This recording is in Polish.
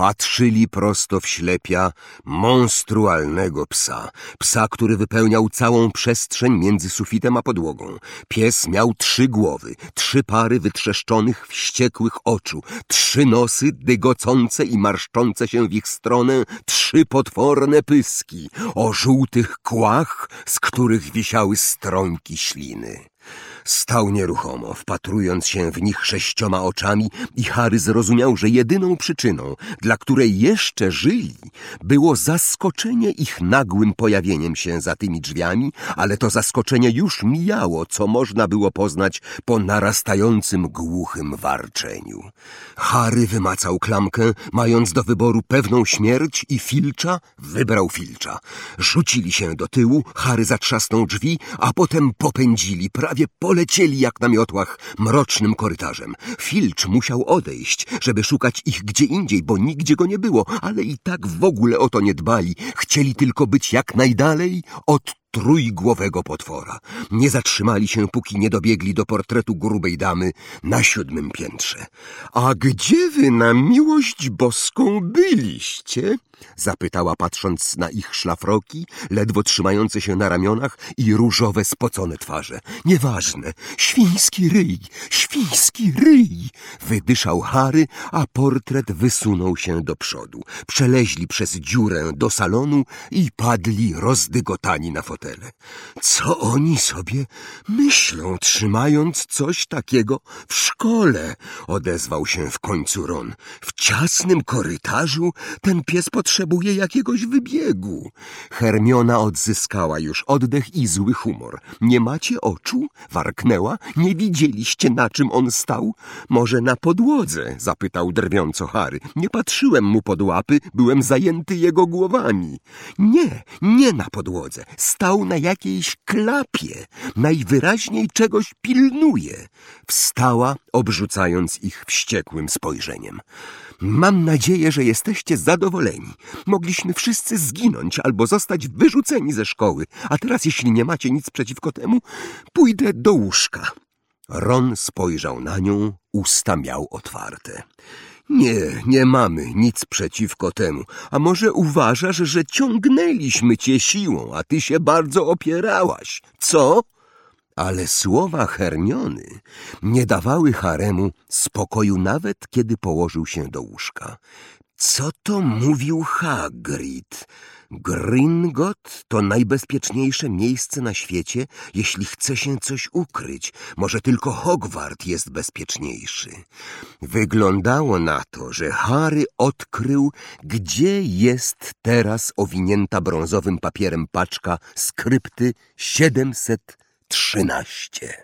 Patrzyli prosto w ślepia monstrualnego psa. Psa, który wypełniał całą przestrzeń między sufitem a podłogą. Pies miał trzy głowy, trzy pary wytrzeszczonych, wściekłych oczu, trzy nosy dygocące i marszczące się w ich stronę, trzy potworne pyski o żółtych kłach, z których wisiały strąki śliny. Stał nieruchomo, wpatrując się w nich sześcioma oczami i Harry zrozumiał, że jedyną przyczyną, dla której jeszcze żyli, było zaskoczenie ich nagłym pojawieniem się za tymi drzwiami, ale to zaskoczenie już mijało, co można było poznać po narastającym głuchym warczeniu. Harry wymacał klamkę, mając do wyboru pewną śmierć i Filcza wybrał Filcza. Rzucili się do tyłu, Harry zatrzasnął drzwi, a potem popędzili prawie pole polecieli jak na miotłach mrocznym korytarzem. Filcz musiał odejść, żeby szukać ich gdzie indziej, bo nigdzie go nie było, ale i tak w ogóle o to nie dbali. Chcieli tylko być jak najdalej od trójgłowego potwora. Nie zatrzymali się, póki nie dobiegli do portretu grubej damy na siódmym piętrze. A gdzie wy na miłość boską byliście? Zapytała, patrząc na ich szlafroki, ledwo trzymające się na ramionach i różowe, spocone twarze. Nieważne, świński ryj, świński ryj! Wydyszał Harry, a portret wysunął się do przodu. Przeleźli przez dziurę do salonu i padli rozdygotani na fotele. Co oni sobie myślą, trzymając coś takiego w szkole? Odezwał się w końcu Ron. W ciasnym korytarzu ten pies potrzebuje jakiegoś wybiegu. Hermiona odzyskała już oddech i zły humor. Nie macie oczu? Warknęła. Nie widzieliście, na czym on stał? Może na podłodze? Zapytał drwiąco Harry. Nie patrzyłem mu pod łapy, byłem zajęty jego głowami. Nie, nie na podłodze. Stał na jakiejś klapie. Najwyraźniej czegoś pilnuje. Wstała, obrzucając ich wściekłym spojrzeniem. Mam nadzieję, że jesteście zadowoleni. Mogliśmy wszyscy zginąć albo zostać wyrzuceni ze szkoły, a teraz, jeśli nie macie nic przeciwko temu, pójdę do łóżka. Ron spojrzał na nią, usta miał otwarte. Nie, nie mamy nic przeciwko temu. A może uważasz, że ciągnęliśmy cię siłą, a ty się bardzo opierałaś? Co? Ale słowa Hermiony nie dawały Haremu spokoju nawet, kiedy położył się do łóżka. Co to mówił Hagrid? Gringot to najbezpieczniejsze miejsce na świecie, jeśli chce się coś ukryć. Może tylko Hogwart jest bezpieczniejszy. Wyglądało na to, że Harry odkrył, gdzie jest teraz owinięta brązowym papierem paczka skrypty 713.